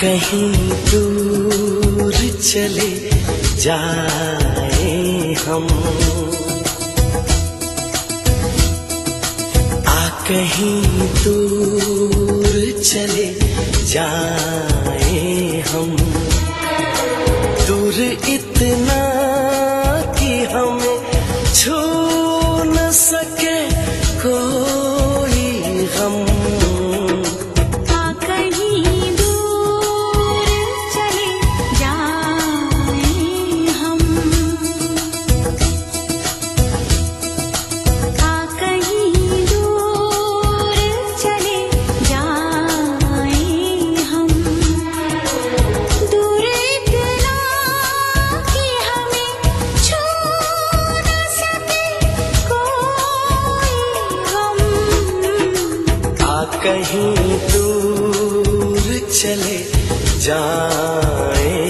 کہیں دور چلے جائیں ہم۔ آ کہیں دور چلے جائیں ہم۔ دور اتنا کہیں دور چلے جائیں۔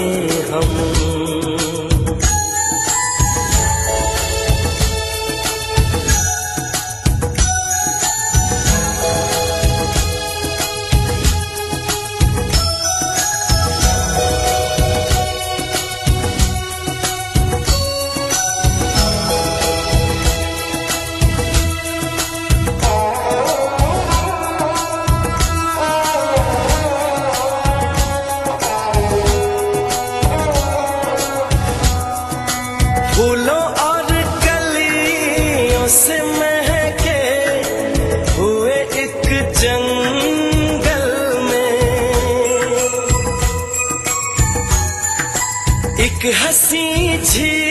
ایک ہنسی جھیل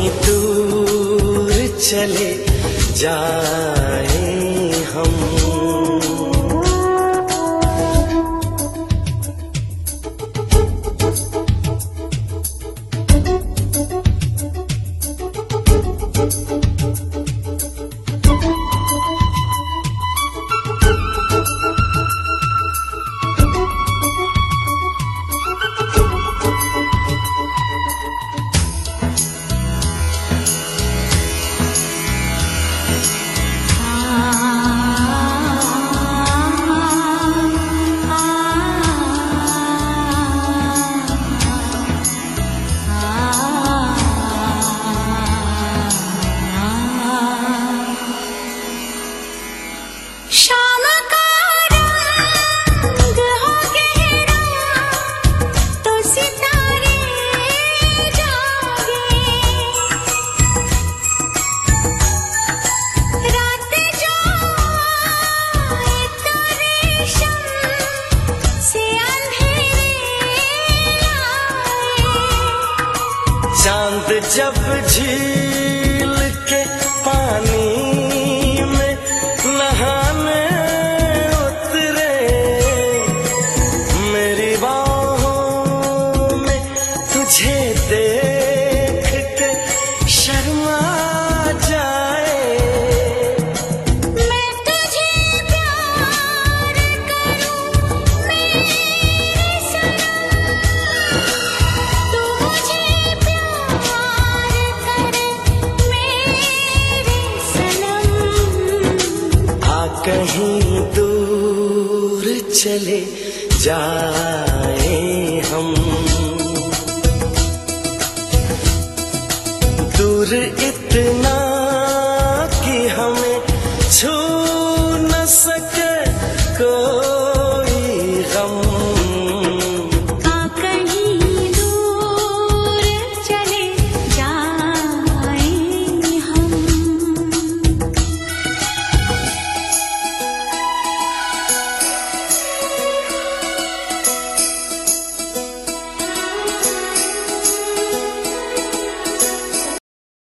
چلے جائیں ہم۔ جب جھی کہیں دور چلے جائیں ہم۔ دور اتنا